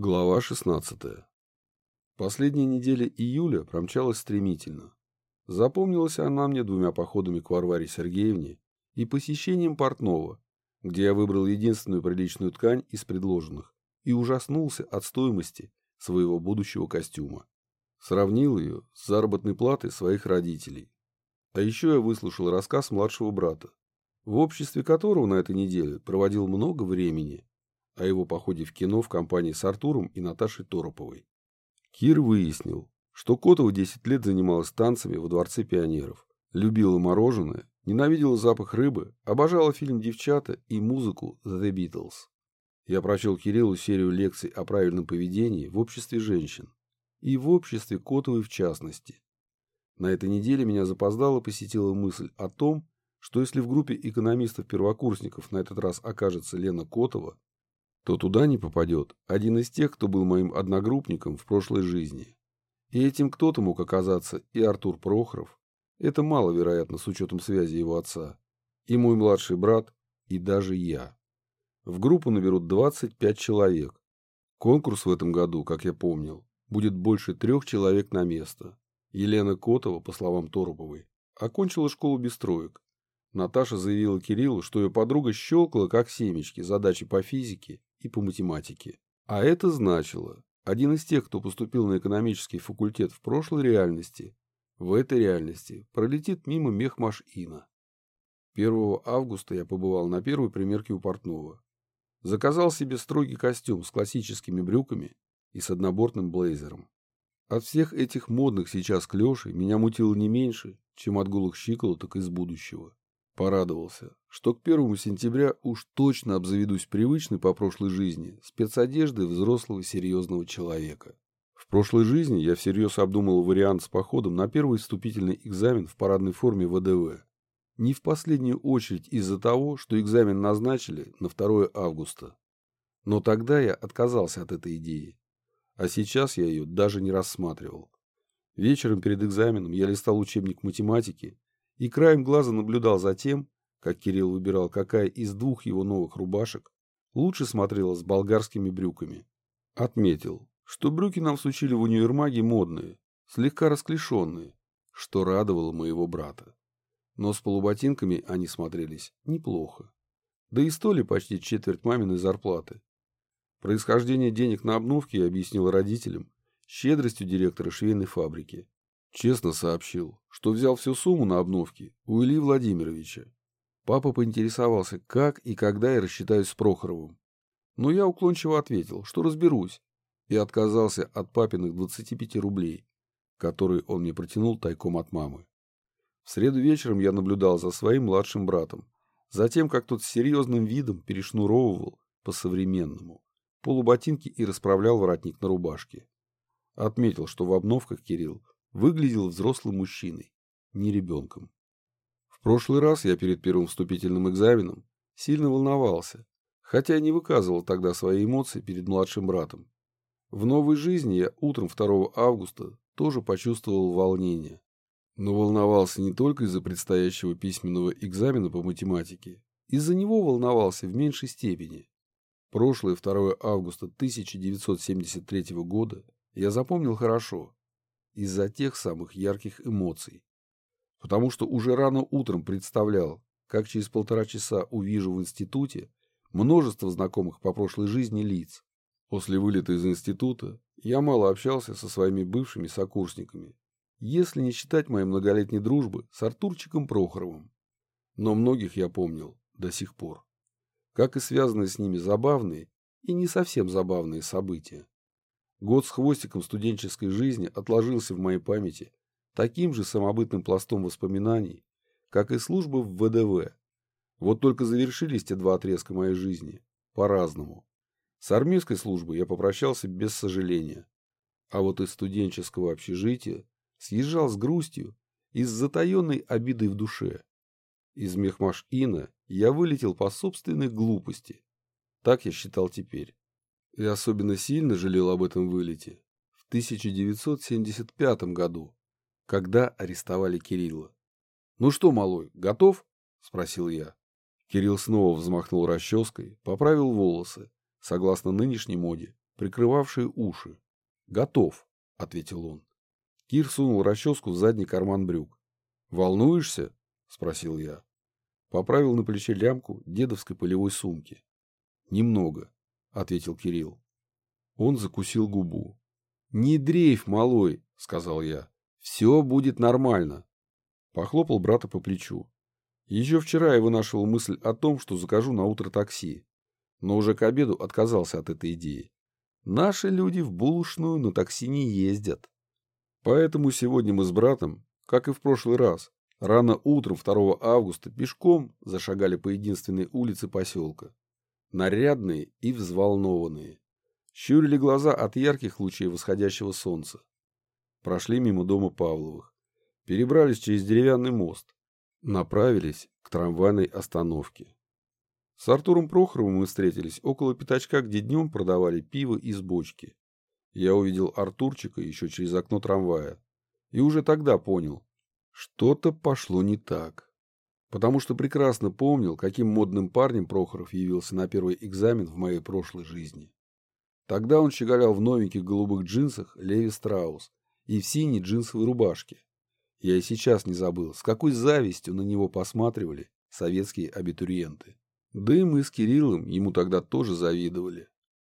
Глава 16. Последняя неделя июля промчалась стремительно. Запомнилась она мне двумя походами к Варваре Сергеевне и посещением портного, где я выбрал единственную приличную ткань из предложенных и ужаснулся от стоимости своего будущего костюма. Сравнил ее с заработной платой своих родителей. А еще я выслушал рассказ младшего брата, в обществе которого на этой неделе проводил много времени о его походе в кино в компании с Артуром и Наташей Тороповой. Кир выяснил, что Котова 10 лет занималась танцами во Дворце пионеров, любила мороженое, ненавидела запах рыбы, обожала фильм «Девчата» и музыку The Beatles. Я прочел Кириллу серию лекций о правильном поведении в обществе женщин и в обществе Котовой в частности. На этой неделе меня запоздало посетила мысль о том, что если в группе экономистов-первокурсников на этот раз окажется Лена Котова, то туда не попадет один из тех, кто был моим одногруппником в прошлой жизни. И этим кто-то мог оказаться и Артур Прохоров, это маловероятно с учетом связи его отца, и мой младший брат, и даже я. В группу наберут 25 человек. Конкурс в этом году, как я помнил, будет больше трех человек на место. Елена Котова, по словам Тороповой, окончила школу без троек. Наташа заявила Кириллу, что ее подруга щелкала как семечки задачи по физике и по математике. А это значило, один из тех, кто поступил на экономический факультет в прошлой реальности, в этой реальности пролетит мимо Мехмаш-Ина. 1 августа я побывал на первой примерке у портного. Заказал себе строгий костюм с классическими брюками и с однобортным блейзером. От всех этих модных сейчас клешей меня мутило не меньше, чем от голых щиколоток из будущего. Порадовался, что к первому сентября уж точно обзаведусь привычной по прошлой жизни спецодеждой взрослого серьезного человека. В прошлой жизни я всерьез обдумал вариант с походом на первый вступительный экзамен в парадной форме ВДВ. Не в последнюю очередь из-за того, что экзамен назначили на 2 августа. Но тогда я отказался от этой идеи. А сейчас я ее даже не рассматривал. Вечером перед экзаменом я листал учебник математики и краем глаза наблюдал за тем, как Кирилл выбирал, какая из двух его новых рубашек лучше смотрела с болгарскими брюками. Отметил, что брюки нам сучили в универмаге модные, слегка расклешенные, что радовало моего брата. Но с полуботинками они смотрелись неплохо. Да и стоили почти четверть маминой зарплаты. Происхождение денег на обновки я объяснил родителям щедростью директора швейной фабрики. Честно сообщил, что взял всю сумму на обновки у Ильи Владимировича. Папа поинтересовался, как и когда я рассчитаюсь с Прохоровым. Но я уклончиво ответил, что разберусь, и отказался от папиных 25 рублей, которые он мне протянул тайком от мамы. В среду вечером я наблюдал за своим младшим братом, за тем, как тот с серьезным видом перешнуровывал по-современному полуботинки и расправлял воротник на рубашке. Отметил, что в обновках Кирилл выглядел взрослым мужчиной, не ребенком. В прошлый раз я перед первым вступительным экзаменом сильно волновался, хотя не выказывал тогда свои эмоции перед младшим братом. В новой жизни я утром 2 августа тоже почувствовал волнение. Но волновался не только из-за предстоящего письменного экзамена по математике. Из-за него волновался в меньшей степени. Прошлое 2 августа 1973 года я запомнил хорошо из-за тех самых ярких эмоций. Потому что уже рано утром представлял, как через полтора часа увижу в институте множество знакомых по прошлой жизни лиц. После вылета из института я мало общался со своими бывшими сокурсниками, если не считать моей многолетней дружбы с Артурчиком Прохоровым. Но многих я помнил до сих пор. Как и связанные с ними забавные и не совсем забавные события. Год с хвостиком студенческой жизни отложился в моей памяти таким же самобытным пластом воспоминаний, как и служба в ВДВ. Вот только завершились те два отрезка моей жизни по-разному. С армейской службой я попрощался без сожаления, а вот из студенческого общежития съезжал с грустью и с затаенной обидой в душе. Из Мехмаш-Ина я вылетел по собственной глупости. Так я считал теперь и особенно сильно жалел об этом вылете в 1975 году, когда арестовали Кирилла. «Ну что, малой, готов?» – спросил я. Кирилл снова взмахнул расческой, поправил волосы, согласно нынешней моде, прикрывавшие уши. «Готов», — ответил он. Кир сунул расческу в задний карман брюк. «Волнуешься?» — спросил я. Поправил на плече лямку дедовской полевой сумки. «Немного», — ответил Кирилл. Он закусил губу. «Не дрейф, малой», — сказал я. «Все будет нормально». Похлопал брата по плечу. Еще вчера я вынашивал мысль о том, что закажу на утро такси. Но уже к обеду отказался от этой идеи. Наши люди в булочную на такси не ездят. Поэтому сегодня мы с братом, как и в прошлый раз, рано утром 2 августа пешком зашагали по единственной улице поселка. Нарядные и взволнованные. Щурили глаза от ярких лучей восходящего солнца. Прошли мимо дома Павловых. Перебрались через деревянный мост. Направились к трамвайной остановке. С Артуром Прохоровым мы встретились около пятачка, где днем продавали пиво из бочки. Я увидел Артурчика еще через окно трамвая. И уже тогда понял, что-то пошло не так. Потому что прекрасно помнил, каким модным парнем Прохоров явился на первый экзамен в моей прошлой жизни. Тогда он щеголял в новеньких голубых джинсах Леви Страус и в синей джинсовой рубашке. Я и сейчас не забыл, с какой завистью на него посматривали советские абитуриенты. Да и мы с Кириллом ему тогда тоже завидовали.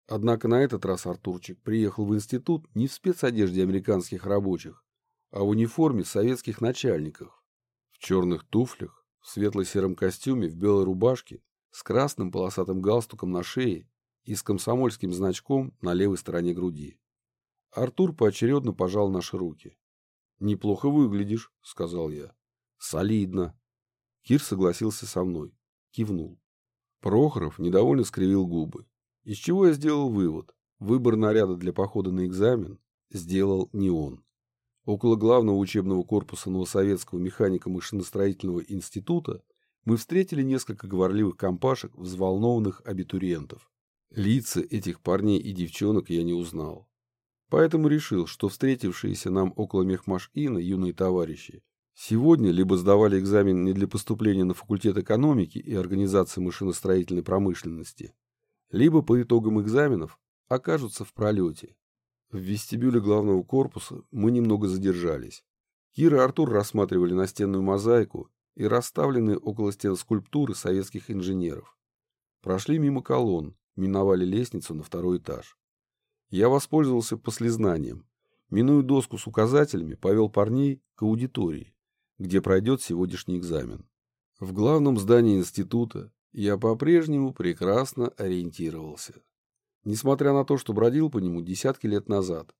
Однако на этот раз Артурчик приехал в институт не в спецодежде американских рабочих, а в униформе советских начальников. В черных туфлях, в светло-сером костюме, в белой рубашке, с красным полосатым галстуком на шее и с комсомольским значком на левой стороне груди. Артур поочередно пожал наши руки. «Неплохо выглядишь», — сказал я. «Солидно». Кир согласился со мной. Кивнул. Прохоров недовольно скривил губы. Из чего я сделал вывод. Выбор наряда для похода на экзамен сделал не он. Около главного учебного корпуса Новосоветского механико-машиностроительного института мы встретили несколько говорливых компашек, взволнованных абитуриентов. Лица этих парней и девчонок я не узнал. Поэтому решил, что встретившиеся нам около Мехмаш-Ина юные товарищи сегодня либо сдавали экзамен не для поступления на факультет экономики и организации машиностроительной промышленности, либо по итогам экзаменов окажутся в пролете. В вестибюле главного корпуса мы немного задержались. Кира и Артур рассматривали настенную мозаику и расставленные около стен скульптуры советских инженеров. Прошли мимо колонн, миновали лестницу на второй этаж. Я воспользовался послезнанием. Минуя доску с указателями, повел парней к аудитории, где пройдет сегодняшний экзамен. В главном здании института я по-прежнему прекрасно ориентировался. Несмотря на то, что бродил по нему десятки лет назад,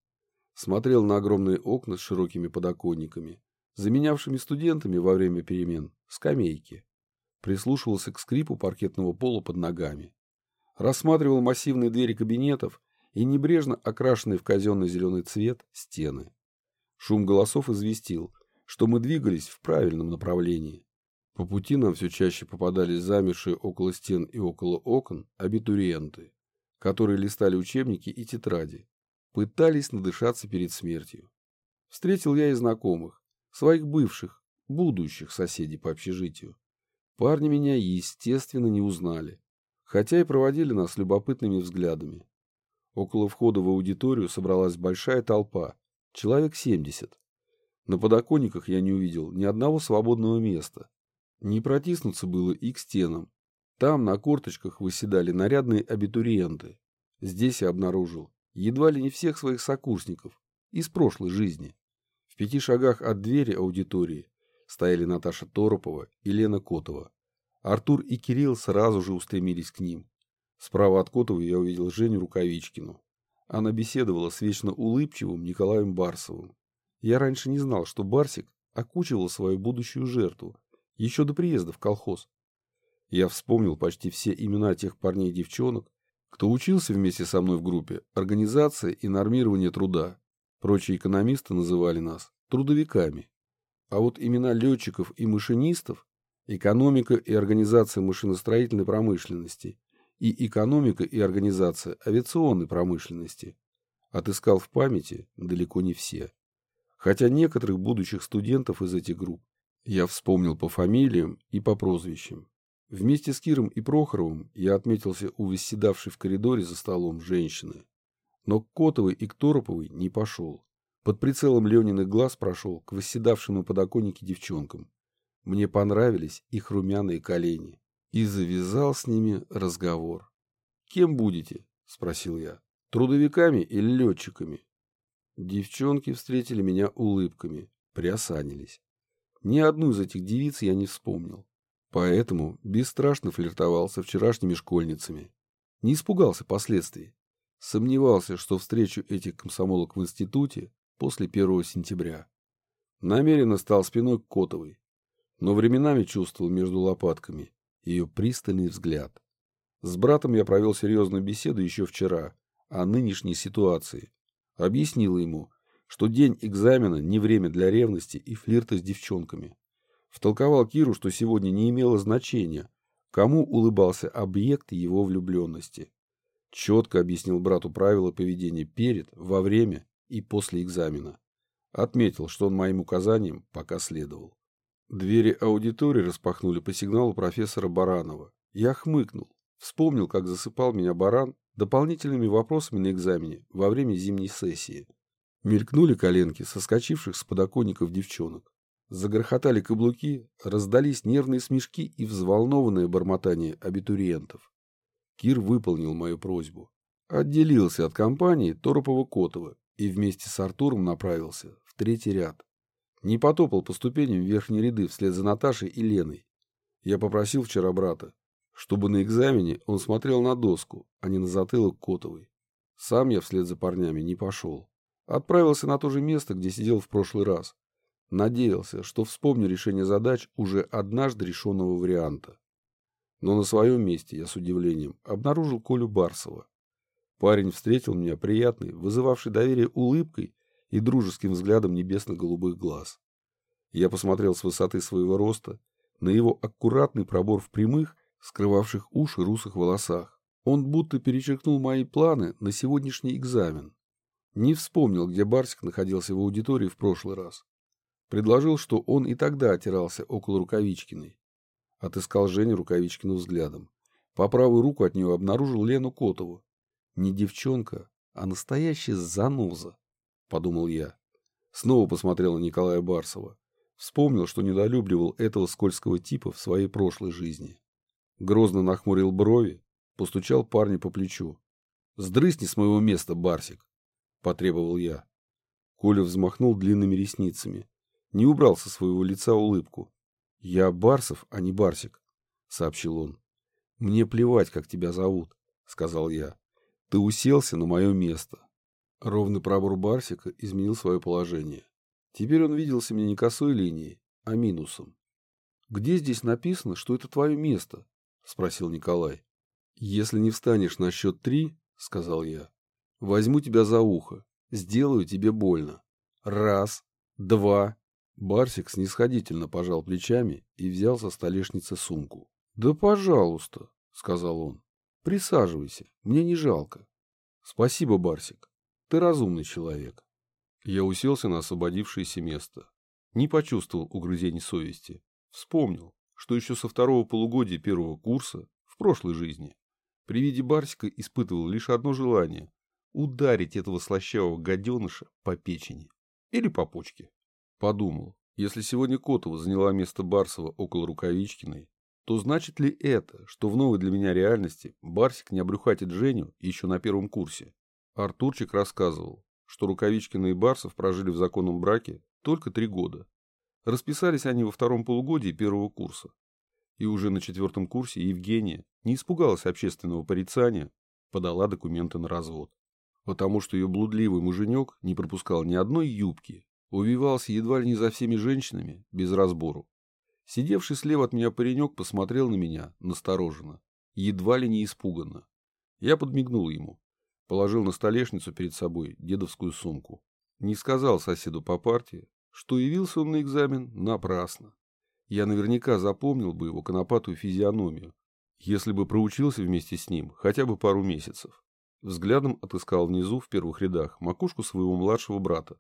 смотрел на огромные окна с широкими подоконниками, заменявшими студентами во время перемен скамейки, прислушивался к скрипу паркетного пола под ногами рассматривал массивные двери кабинетов и небрежно окрашенные в казенный зеленый цвет стены. Шум голосов известил, что мы двигались в правильном направлении. По пути нам все чаще попадались замершие около стен и около окон абитуриенты, которые листали учебники и тетради, пытались надышаться перед смертью. Встретил я и знакомых, своих бывших, будущих соседей по общежитию. Парни меня, естественно, не узнали хотя и проводили нас любопытными взглядами. Около входа в аудиторию собралась большая толпа, человек 70. На подоконниках я не увидел ни одного свободного места. Не протиснуться было и к стенам. Там на корточках выседали нарядные абитуриенты. Здесь я обнаружил едва ли не всех своих сокурсников из прошлой жизни. В пяти шагах от двери аудитории стояли Наташа Торопова и Лена Котова. Артур и Кирилл сразу же устремились к ним. Справа от Котова я увидел Женю Рукавичкину. Она беседовала с вечно улыбчивым Николаем Барсовым. Я раньше не знал, что Барсик окучивал свою будущую жертву еще до приезда в колхоз. Я вспомнил почти все имена тех парней и девчонок, кто учился вместе со мной в группе «Организация и нормирование труда». Прочие экономисты называли нас трудовиками. А вот имена летчиков и машинистов экономика и организация машиностроительной промышленности и экономика и организация авиационной промышленности. Отыскал в памяти далеко не все. Хотя некоторых будущих студентов из этих групп я вспомнил по фамилиям и по прозвищам. Вместе с Киром и Прохоровым я отметился у восседавшей в коридоре за столом женщины. Но к Котовой и к Тороповой не пошел. Под прицелом Лениных глаз прошел к восседавшим на подоконнике девчонкам. Мне понравились их румяные колени. И завязал с ними разговор. «Кем будете?» – спросил я. «Трудовиками или летчиками?» Девчонки встретили меня улыбками, приосанились. Ни одну из этих девиц я не вспомнил. Поэтому бесстрашно флиртовал со вчерашними школьницами. Не испугался последствий. Сомневался, что встречу этих комсомолок в институте после 1 сентября. Намеренно стал спиной к Котовой, но временами чувствовал между лопатками ее пристальный взгляд. С братом я провел серьезную беседу еще вчера о нынешней ситуации. Объяснил ему, что день экзамена не время для ревности и флирта с девчонками. Втолковал Киру, что сегодня не имело значения, кому улыбался объект его влюбленности. Четко объяснил брату правила поведения перед, во время и после экзамена. Отметил, что он моим указаниям пока следовал. Двери аудитории распахнули по сигналу профессора Баранова. Я хмыкнул. Вспомнил, как засыпал меня баран дополнительными вопросами на экзамене во время зимней сессии. Мелькнули коленки соскочивших с подоконников девчонок. Загрохотали каблуки, раздались нервные смешки и взволнованное бормотание абитуриентов. Кир выполнил мою просьбу. Отделился от компании Торопова-Котова и вместе с Артуром направился в третий ряд. Не потопал по ступеням в верхние ряды вслед за Наташей и Леной. Я попросил вчера брата, чтобы на экзамене он смотрел на доску, а не на затылок Котовой. Сам я вслед за парнями не пошел. Отправился на то же место, где сидел в прошлый раз. Надеялся, что вспомню решение задач уже однажды решенного варианта. Но на своем месте я с удивлением обнаружил Колю Барсова. Парень встретил меня приятной, вызывавшей доверие улыбкой и дружеским взглядом небесно-голубых глаз. Я посмотрел с высоты своего роста на его аккуратный пробор в прямых, скрывавших уши русых волосах. Он будто перечеркнул мои планы на сегодняшний экзамен. Не вспомнил, где Барсик находился в аудитории в прошлый раз. Предложил, что он и тогда отирался около Рукавичкиной. Отыскал Женю Рукавичкину взглядом. По правую руку от нее обнаружил Лену Котову. Не девчонка, а настоящая заноза, подумал я. Снова посмотрел на Николая Барсова. Вспомнил, что недолюбливал этого скользкого типа в своей прошлой жизни. Грозно нахмурил брови, постучал парня по плечу. «Сдрысни с моего места, Барсик!» — потребовал я. Коля взмахнул длинными ресницами не убрал со своего лица улыбку. «Я Барсов, а не Барсик», — сообщил он. «Мне плевать, как тебя зовут», — сказал я. «Ты уселся на мое место». Ровный пробор Барсика изменил свое положение. Теперь он виделся мне не косой линией, а минусом. «Где здесь написано, что это твое место?» — спросил Николай. «Если не встанешь на счет три, — сказал я, — возьму тебя за ухо, сделаю тебе больно. Раз, два, Барсик снисходительно пожал плечами и взял со столешницы сумку. «Да пожалуйста», — сказал он. «Присаживайся, мне не жалко». «Спасибо, Барсик. Ты разумный человек». Я уселся на освободившееся место. Не почувствовал угрызений совести. Вспомнил, что еще со второго полугодия первого курса, в прошлой жизни, при виде Барсика испытывал лишь одно желание — ударить этого слащавого гаденыша по печени или по почке. Подумал, если сегодня Котова заняла место Барсова около Рукавичкиной, то значит ли это, что в новой для меня реальности Барсик не обрюхатит Женю еще на первом курсе? Артурчик рассказывал, что Рукавичкина и Барсов прожили в законном браке только три года. Расписались они во втором полугодии первого курса. И уже на четвертом курсе Евгения не испугалась общественного порицания, подала документы на развод. Потому что ее блудливый муженек не пропускал ни одной юбки, Увивался едва ли не за всеми женщинами, без разбору. Сидевший слева от меня паренек посмотрел на меня настороженно, едва ли не испуганно. Я подмигнул ему, положил на столешницу перед собой дедовскую сумку. Не сказал соседу по партии, что явился он на экзамен напрасно. Я наверняка запомнил бы его конопатую физиономию, если бы проучился вместе с ним хотя бы пару месяцев. Взглядом отыскал внизу в первых рядах макушку своего младшего брата,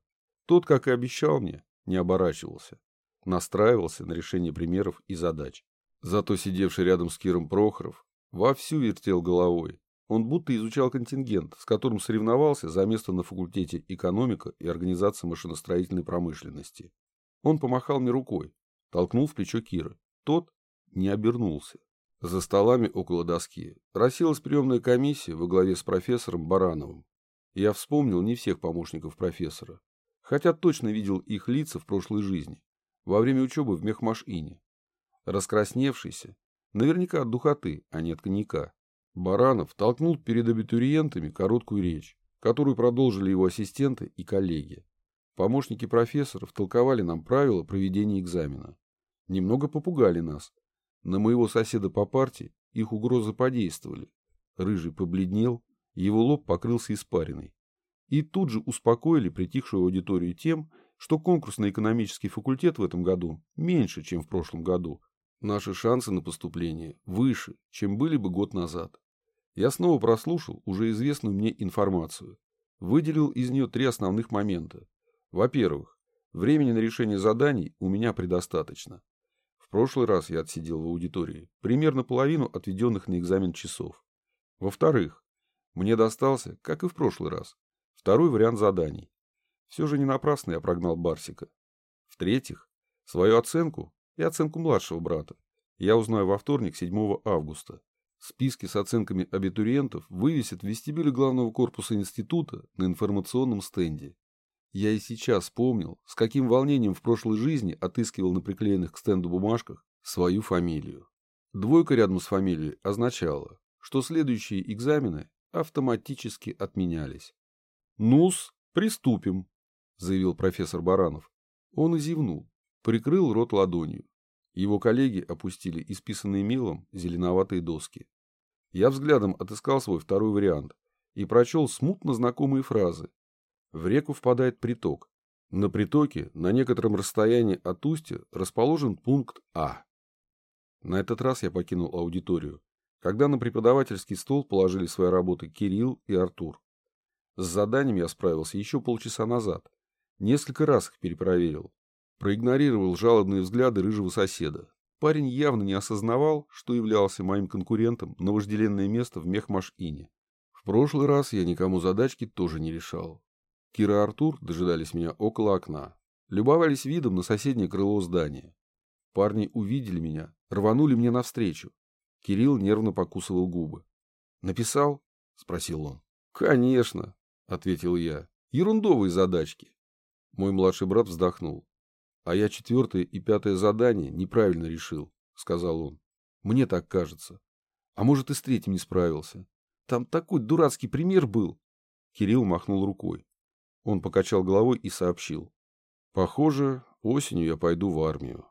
тот, как и обещал мне, не оборачивался. Настраивался на решение примеров и задач. Зато сидевший рядом с Киром Прохоров вовсю вертел головой, Он будто изучал контингент, с которым соревновался за место на факультете экономика и организация машиностроительной промышленности. Он помахал мне рукой, толкнул в плечо Кира. Тот не обернулся. За столами около доски расселась приемная комиссия во главе с профессором Барановым. Я вспомнил не всех помощников профессора, хотя точно видел их лица в прошлой жизни, во время учебы в Мехмаш-Ине. Раскрасневшийся, наверняка от духоты, а не от коньяка, Баранов толкнул перед абитуриентами короткую речь, которую продолжили его ассистенты и коллеги. Помощники профессоров толковали нам правила проведения экзамена. Немного попугали нас. На моего соседа по парте их угрозы подействовали. Рыжий побледнел, его лоб покрылся испариной. И тут же успокоили притихшую аудиторию тем, что конкурс на экономический факультет в этом году меньше, чем в прошлом году. Наши шансы на поступление выше, чем были бы год назад. Я снова прослушал уже известную мне информацию. Выделил из нее три основных момента. Во-первых, времени на решение заданий у меня предостаточно. В прошлый раз я отсидел в аудитории примерно половину отведенных на экзамен часов. Во-вторых, мне достался, как и в прошлый раз, второй вариант заданий. Все же не напрасно я прогнал Барсика. В-третьих, свою оценку и оценку младшего брата я узнаю во вторник 7 августа Списки с оценками абитуриентов вывесят в вестибюле главного корпуса института на информационном стенде. Я и сейчас помнил, с каким волнением в прошлой жизни отыскивал на приклеенных к стенду бумажках свою фамилию. Двойка рядом с фамилией означала, что следующие экзамены автоматически отменялись. «Ну-с, приступим», — заявил профессор Баранов. Он и зевнул, прикрыл рот ладонью. Его коллеги опустили исписанные мелом зеленоватые доски. Я взглядом отыскал свой второй вариант и прочел смутно знакомые фразы. В реку впадает приток. На притоке на некотором расстоянии от устья расположен пункт А. На этот раз я покинул аудиторию, когда на преподавательский стол положили свои работы Кирилл и Артур. С заданием я справился еще полчаса назад. Несколько раз их перепроверил, Проигнорировал жалобные взгляды рыжего соседа. Парень явно не осознавал, что являлся моим конкурентом на вожделенное место в мехмаш-ине. В прошлый раз я никому задачки тоже не решал. Кира и Артур дожидались меня около окна. Любовались видом на соседнее крыло здания. Парни увидели меня, рванули мне навстречу. Кирилл нервно покусывал губы. «Написал?» — спросил он. «Конечно», — ответил я. «Ерундовые задачки». Мой младший брат вздохнул. А я четвертое и пятое задание неправильно решил, сказал он. Мне так кажется. А может, и с третьим не справился. Там такой дурацкий пример был. Кирилл махнул рукой. Он покачал головой и сообщил. Похоже, осенью я пойду в армию.